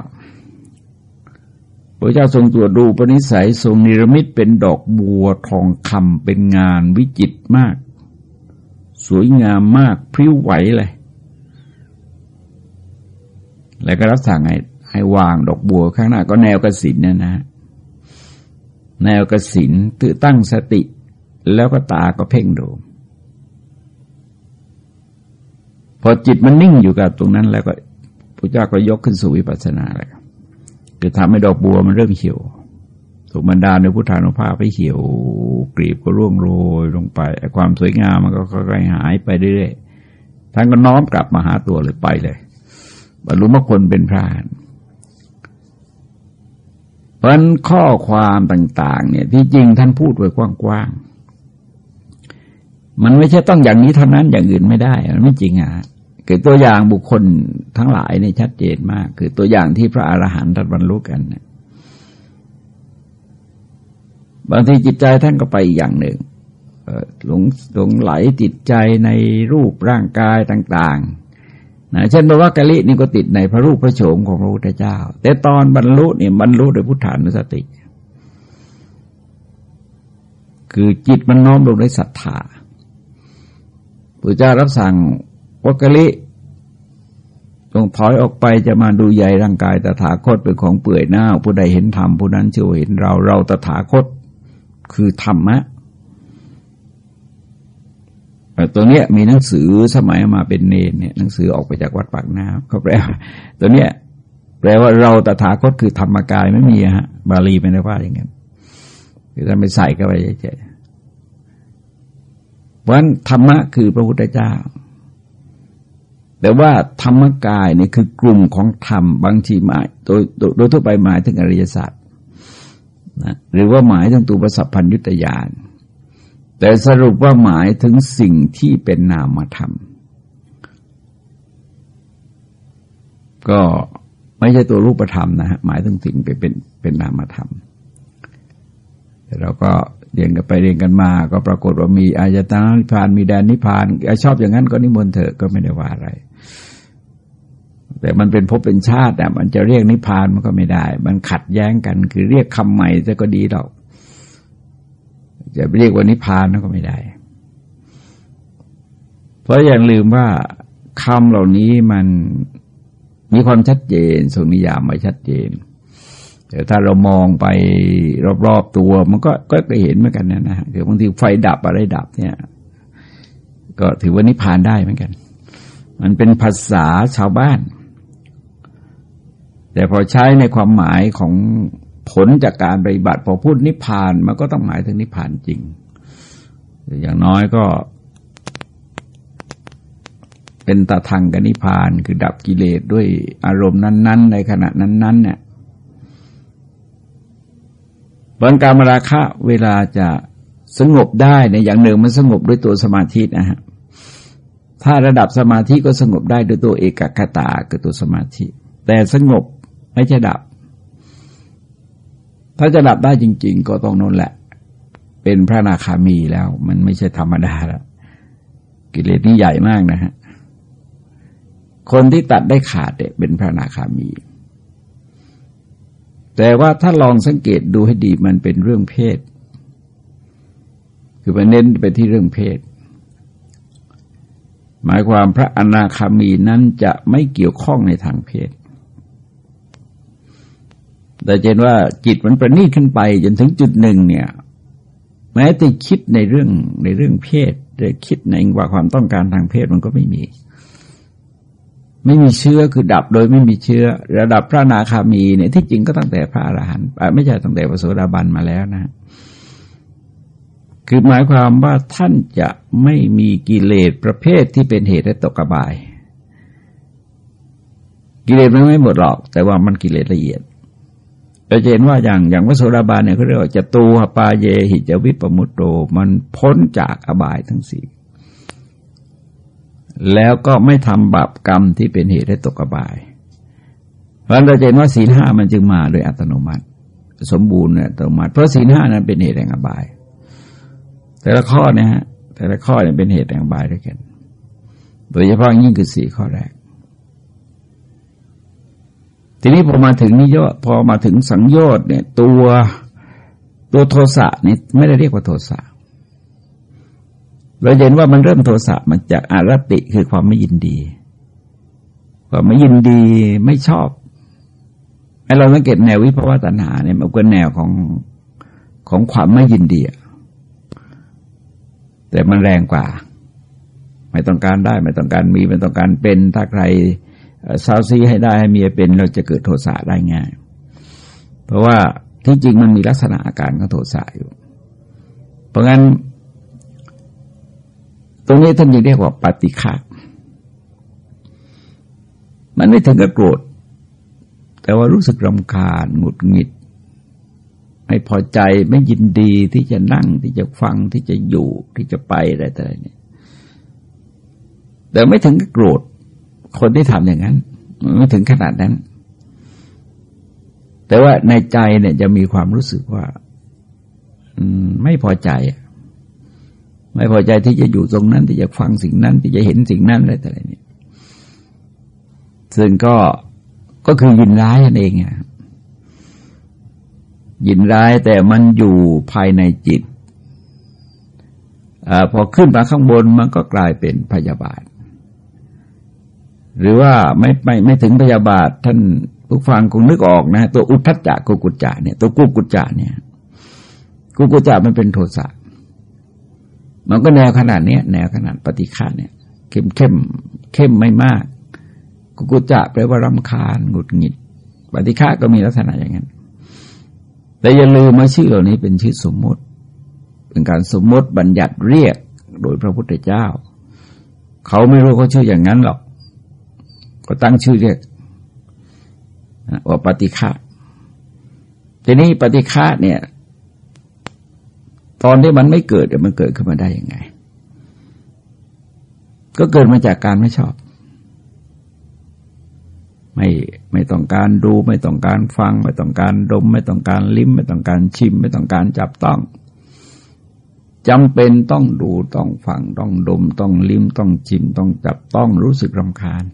พระเจ้าทรงตรวจดูปณิสัยทรงนิรมิตเป็นดอกบัวทองคำเป็นงานวิจิตมาก สวยงามมากพริ้วไหวเลย แล้วก็รับสั่งให้ให้วางดอกบัวข้างหน้าก็แนวกสินเนี่ยนะ แนวกสินตือตั้งสติ แล้วก็ตาก็เพ่งดูพอจิตมันนิ่งอยู่กับตรงนั้นแล้วก็ ระเจ้าก็ยกขึ้นสู่วิปัสสนาเลยคือทำให้ดอกบัวมันเริ่มเหี่ยวถูกบรรดาในพุทธานุภาพให้เหี่ยวกรีบก็ร่วงโรยลงไป ความสวยงามมันก็ค่อยๆหายไปเรื่อยๆท่านก็น้อมกลับมาหาตัวเลยไปเลยบรรลุมรรคผลเป็นพระเพราะฉะนั้นข้อความต่าง ๆ เนี่ย ที่จริงท่านพูดไว้กว้างๆมันไม่ใช่ต้องอย่างนี้เท่านั้นอย่างอื่นไม่ได้ มันไม่จริงอะ คือตัวอย่างบุคคลทั้งหลายนี่ชัดเจนมาก คือตัวอย่างที่พระอรหันต์ท่านบรรลุกันนบางทีจิตใจท่านก็ไปอย่างหนึ่งหลงหลงไหลติดใจในรูปร่างกายต่างๆนะเช่นพระว่ากะลินี่ก็ติดในพระรูปพระโฉมของพระพุทธเจ้า แต่ตอนบรรลุเนี่ยบรรลุโดยพุทธานุสติ คือจิตมันน้อมลงด้วยศรัทธาพระเจ้ารับสั่ง วักลิจงถอยออกไปจะมาดูใหญ่ร่างกายตถาคตเป็นของเปื่อยเน่าผู้ใดเห็นธรรมผู้นั้นชื่อเห็นเราเราตถาคต คือธรรมะตัวเนี้ยมีหนังสือสมัยมาเป็นเนนเนี่ยหนังสือออกไปจากวัดปากน้ำเขาแปลตัวเนี้ยแปลว่าเราตถาคตคือธรรมกายไม่มีฮะ บาลีไม่ได้ว่าอย่างนั้นคือท่านไปใส่เข้าไปเฉยๆเพราะฉะนั้นธรรมะคือพระพุทธเจ้า แต่ว่าธรรมกายเนี่ยคือกลุ่มของธรรมบางทีหมายโดยโดยทั่วไปหมายถึงอริยสัจนะหรือว่าหมายถึงตัวประสัพพัญยุตยานแต่สรุปว่าหมายถึงสิ่งที่เป็นนามธรรม ก็ไม่ใช่ตัวรูปธรรมนะฮะหมายถึงสิ่งเป็นเป็นเป็นนามธรรมแต่เราก็เรียนกันไปเรียนกันมา ก็ปรากฏว่ามีอายตนะนิพพานมีแดนนิพพานชอบอย่างนั้นก็นิมนต์เถอะก็ไม่ได้ว่าอะไร แต่มันเป็นภพเป็นชาติอะมันจะเรียกนิพพานมันก็ไม่ได้ มันขัดแย้งกัน คือเรียกคำใหม่จะก็ดีหรอก จะเรียกว่านิพพานมันก็ไม่ได้ เพราะอย่าลืมว่าคำเหล่านี้มันมีความชัดเจนทรงนิยามมาชัดเจน แต่ถ้าเรามองไปรอบๆตัวมันก็ก็เห็นเหมือนกันนะนะคือบางทีไฟดับอะไรดับเนี่ย ก็ถือว่านิพพานได้เหมือนกัน มันเป็นภาษาชาวบ้าน แต่พอใช้ในความหมายของผลจากการปฏิบัติ พอพูดนิพพานมันก็ต้องหมายถึงนิพพานจริง อย่างน้อยก็ เป็นตาทางกับนิพพานคือดับกิเลสด้วยอารมณ์นั้น ๆ ในขณะนั้น ๆ เนี่ยบางการมราคะเวลาจะสงบได้ในอย่างหนึ่งมันสงบด้วยตัวสมาธินะฮะถ้าระดับสมาธิก็สงบได้ด้วยตัวเอกคตาคือตัวสมาธิ แต่สงบ ไม่ใช่ดับ ถ้าจะดับได้จริง ๆ ก็ต้องนั่นแหละ เป็นพระนาคามีแล้ว มันไม่ใช่ธรรมดาแล้วกิเลสนี่ใหญ่มากนะฮะคนที่ตัดได้ขาดเนี่ยเป็นพระนาคามี แต่ว่าถ้าลองสังเกตดูให้ดีมันเป็นเรื่องเพศ คือมันเน้นไปที่เรื่องเพศ หมายความพระอนาคามีนั้นจะไม่เกี่ยวข้องในทางเพศ แต่เห็นว่าจิตมันประณีตขึ้นไปจนถึงจุดหนึ่งเนี่ย แม้แต่คิดในเรื่องในเรื่องเพศแต่คิดในว่าความต้องการทางเพศมันก็ไม่มี ไม่มีเชื้อคือดับโดยไม่มีเชื้อ ระดับพระนาคามีเนี่ยที่จริงก็ตั้งแต่พระอรหันต์ไม่ใช่ตั้งแต่พระโสดาบันมาแล้วนะ คือหมายความว่าท่านจะไม่มีกิเลสประเภทที่เป็นเหตุให้ตกกระบาย กิเลสมันไม่หมดหรอก แต่ว่ามันกิเลสละเอียด เราจะเห็นว่าอย่างอย่างพระโสดาบันเนี่ยเขาเรียกว่าจะตูหปาเยหิจวิปมุตโตมันพ้นจากอบายทั้งสี่แล้วก็ไม่ทำบาปกรรมที่เป็นเหตุให้ตกอบาย เพราะเราจะเห็นว่าศีลห้ามันจึงมาโดยอัตโนมัติ สมบูรณ์เนี่ยอัตโนมัติเพราะศีลห้านั้นเป็นเหตุแห่งอบาย แต่ละข้อเนี่ยฮะแต่ละข้อเนี่ยเป็นเหตุแห่งอบายด้วยกัน โดยเฉพาะยิ่งคือสี่ข้อแรก ทีนี้พอมาถึงนิโยพอมาถึงสังโยชน์เนี่ย ตัวตัวโทสะนี่ไม่ได้เรียกว่าโทสะเราเห็นว่ามันเริ่มโทสะมันจากอารติคือความไม่ยินดี ความไม่ยินดีไม่ชอบให้เราสังเกตแนววิภาวะตัณหาเนี่ยมันเป็แนวของของความไม่ยินดีแต่มันแรงกว่า ไม่ต้องการได้ ไม่ต้องการมี ไม่ต้องการเป็นถ้าใคร ซาวซีให้ได้ให้เมียเป็นเราจะเกิดโทสะได้ง่าย เพราะว่าที่จริงมันมีลักษณะอาการของโทสะอยู่ เพราะงั้น ตรงนี้ท่านยังเรียกว่าปฏิฆามันไม่ถึงกับโกรธ แต่ว่ารู้สึกรำคาญหงุดหงิด ไม่พอใจไม่ยินดีที่จะนั่งที่จะฟังที่จะอยู่ที่จะไปอะไรต่ออะไรเนี่ยแต่ไม่ถึงกับโกรธ คนที่ทำอย่างนั้นไม่ถึงขนาดนั้น แต่ว่าในใจเนี่ยจะมีความรู้สึกว่าไม่พอใจ ไม่พอใจที่จะอยู่ตรงนั้น ที่จะฟังสิ่งนั้น ที่จะเห็นสิ่งนั้นอะไรแต่อะไรเนี่ยซึ่งก็ก็คือยินร้ายนั่นเองอะยินร้ายแต่มันอยู่ภายในจิตอพอขึ้นมาข้างบนมันก็กลายเป็นพยาบาท หรือว่าไม่ไม่ไม่ถึงพยาบาทท่านผู้ฟังคงนึกออกนะ ตัวอุทัจจะกุกุจจะเนี่ยตัวกุกุจจะเนี่ย กุกุจจะมันเป็นโทสะมันก็แนวขนาดนี้แนวขนาดปฏิฆาเนี่ย เข้มเข้มเข้มไม่มาก กุกุจะแปลว่ารำคาญหงุดหงิด ปฏิฆาก็มีลักษณะอย่างนั้น แต่อย่าลืมว่าชื่อเหล่านี้เป็นชื่อสมมติ เป็นการสมมติบัญญัติเรียกโดยพระพุทธเจ้า เขาไม่รู้เขาชื่ออย่างนั้นหรอก ก็ตั้งชื่อเรียกว่าปฏิฆาทีนี้ปฏิฆาเนี่ย ตอนที่มันไม่เกิดมันเกิดขึ้นมาได้ยังไง ก็เกิดมาจากการไม่ชอบ ไม่ไม่ต้องการดูไม่ต้องการฟัง ไม่ต้องการดม ไม่ต้องการลิ้ม ไม่ต้องการชิม ไม่ต้องการจับต้องจำเป็นต้องดูต้องฟัง ต้องดม ต้องลิ้ม ต้องชิม ต้องจับต้องรู้สึกรำคาญ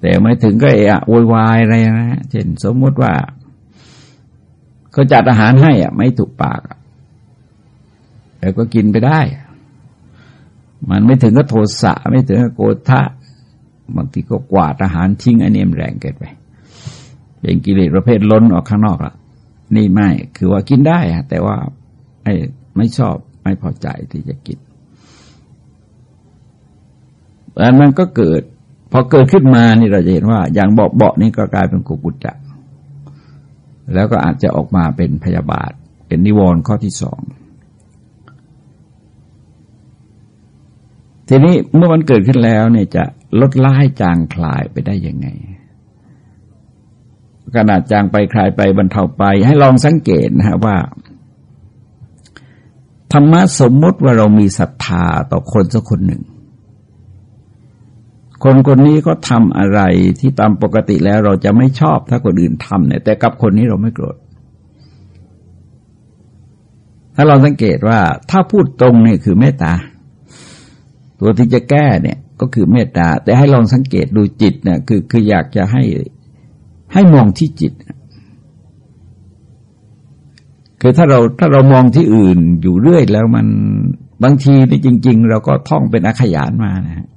แต่ไม่ถึงก็เอะโวยวายอะไรนะเช่นสมมติว่าเขาจัดอาหารให้อะ ไม่ถูกปากแต่ก็กินไปได้ มันไม่ถึงก็โทสะไม่ถึงก็โกธะบางทีก็กวาดอาหารทิ้งอันนี้มแรงเกินไปเป็นกิเลสประเภทล้นออกข้างนอกละนี่ไม่คือว่ากินได้แต่ว่าไอ้ไม่ชอบไม่พอใจที่จะกินแต่มันก็เกิด อเกิดขึ้นมานี่เราจะเห็นว่า อย่างเบาเบานี่ก็กลายเป็นกุกุจจะแล้วก็อาจจะออกมาเป็นพยาบาท เป็นนิวรณ์ข้อที่สองทีนี้เมื่อมันเกิดขึ้นแล้วเนี่ยจะลดละให้จางคลายไปได้ยังไงขนาดจางไปคลายไปบรรเทาไป ให้ลองสังเกตนะฮะว่า ธรรมะสมมติว่าเรามีศรัทธาต่อคนสักคนหนึ่ง คนคนนี้ก็ทำอะไรที่ตามปกติแล้วเราจะไม่ชอบถ้าคนอื่นทำเนี่ย แต่กับคนนี้เราไม่โกรธ ถ้าเราสังเกตว่า ถ้าพูดตรงเนี่ยคือเมตตา ตัวที่จะแก้เนี่ยก็คือเมตตา แต่ให้ลองสังเกตดูจิตเนี่ยคือคืออยากจะให้ให้มองที่จิต คือถ้าเราถ้าเรามองที่อื่นอยู่เรื่อยแล้วมันบางทีนี่จริง ๆ เราก็ท่องเป็นอาขยานมานะฮะ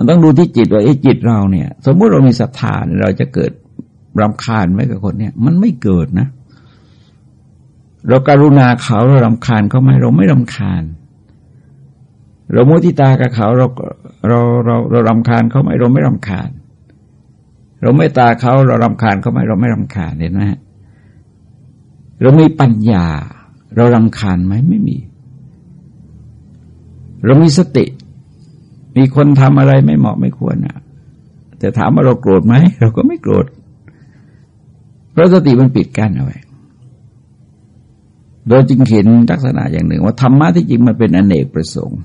มันต้องดูที่จิตว่าไอ้จิตเราเนี่ย สมมุติเรามีศรัทธาเราจะเกิดรำคาญไหมกับคนเนี่ยมันไม่เกิดนะ เราการุณาเขาเรารำคาญเขาไหมเราไม่รำคาญ เราโมทิตากับเขาเราเราเราเรารำคาญเขาไหมเราไม่รำคาญ เราไม่ตาเขาเรารำคาญเขาไหมเราไม่รำคาญเห็นไหมเรามีปัญญา เรารำคาญไหมไม่มี เรามีสติ มีคนทำอะไรไม่เหมาะไม่ควรอะ แต่ถามว่าเราโกรธไหมเราก็ไม่โกรธเพราะสติมันปิดกั้นเอาไว้โดยจึงเห็นลักษณะอย่างหนึ่ง ว่าธรรมะที่จริงมันเป็นอเนกประสงค์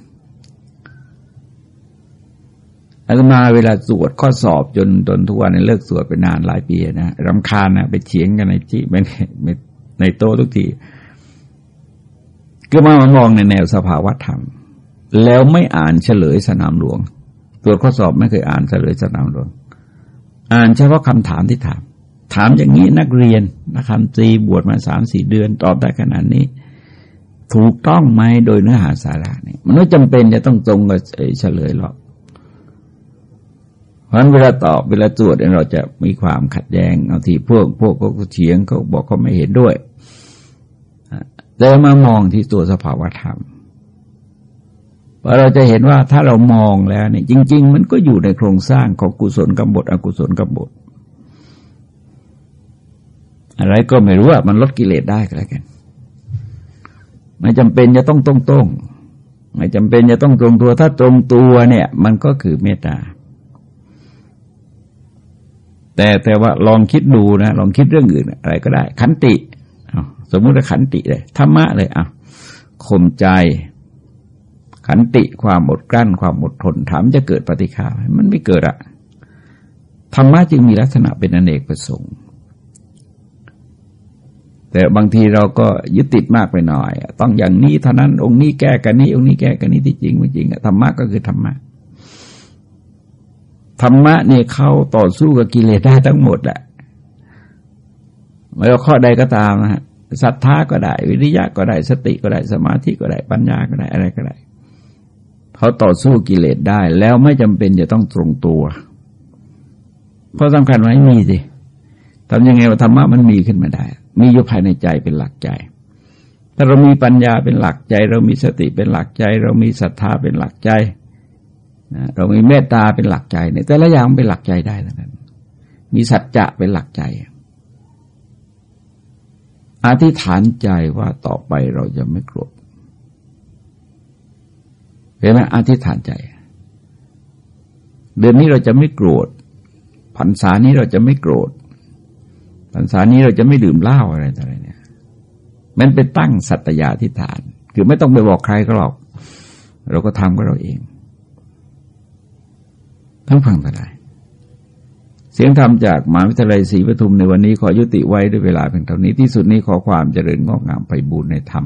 อาตมาเวลาสวดข้อสอบจนจนทุกวันนี้เลิกสวดไปนานหลายปีนะรำคาญนะไปเฉียงกันในที่ไม่ในโต๊ะทุกทีก็มามองในแนวสภาวะธรรม แล้วไม่อ่านเฉลยสนามหลวงตรวจข้อสอบไม่เคยอ่านเฉลยสนามหลวง อ่านเฉพาะคำถามที่ถาม ถามอย่างนี้นักเรียนนักคำตีบวชมาสามสี่เดือนตอบได้ขนาดนี้ ถูกต้องไหมโดยเนื้อหาสาระนี่มันไม่จำเป็นจะต้องตรงกับเฉลยหรอกเพราะเวลาตอบเวลาตรวจเราจะมีความขัดแย้งเอาทีพวกพวกก็เฉียงเขาบอกเขาไม่เห็นด้วยแต่มามองที่ตัวสภาวธรรม เราจะเห็นว่าถ้าเรามองแล้วเนี่ยจริง ๆ มันก็อยู่ในโครงสร้างของกุศลกรรมบทอกุศลกรรมบทอะไรก็ไม่รู้ว่ามันลดกิเลสได้ก็แล้วกันไม่จำเป็นจะต้องตรงตรงไม่จำเป็นจะต้องตรงตัว ถ้าตรงตัวเนี่ย มันก็คือเมตตา แต่แต่ว่าลองคิดดูนะลองคิดเรื่องอื่น อะไรก็ได้ ขันติสมมุติว่าขันติเลยธรรมะเลยอะข่มใจ ขันติความอดกลั้นความอดทนถามจะเกิดปฏิฆามันไม่เกิดอะธรรมะจึงมีลักษณะเป็นอเนกประสงค์ แต่บางทีเราก็ยึดติดมากไปหน่อย ต้องอย่างนี้เท่านั้น องค์นี้แก้กันนี้ องค์นี้แก้กันนี้ที่จริงไม่จริงธรรมะก็คือธรรมะธรรมะเนี่ยเขาต่อสู้กับกิเลสได้ทั้งหมดแหละไม่ว่าข้อใดก็ตามนะฮะศรัทธาก็ได้ วิริยะก็ได้สติก็ได้สมาธิก็ได้ปัญญาก็ได้อะไรก็ได้ เขาต่อสู้กิเลสได้ แล้วไม่จำเป็นจะต้องตรงตัว เพราะสำคัญไว้มีสิทำยังไงว่าธรรมะมันมีขึ้นมาได้ มีอยู่ภายในใจเป็นหลักใจถ้าเรามีปัญญาเป็นหลักใจ เรามีสติเป็นหลักใจ เรามีศรัทธาเป็นหลักใจเรามีเมตตาเป็นหลักใจเนี่ยแต่ละอย่างเป็นหลักใจได้ทั้งนั้น มีสัจจะเป็นหลักใจ อธิษฐานใจว่าต่อไปเราจะไม่โกรธ เห็นไหมอธิษฐานใจ เดือนนี้เราจะไม่โกรธพรรษานี้เราจะไม่โกรธพรรษานี้เราจะไม่ดื่มเหล้าอะไรต่ออะไรเนี่ย มันเป็นตั้งสัตยาธิฐาน คือไม่ต้องไปบอกใครก็หรอก เราก็ทำก็เราเองทั้งฟังทั้งหลยเสียงธรรมจากมหาวิทยาลัยศรีปทุมในวันนี้ขอยุติไว้ด้วยเวลาเพียงเท่านี้ที่สุดนี้ขอความเจริญงอกงามไปบูรณนธรรม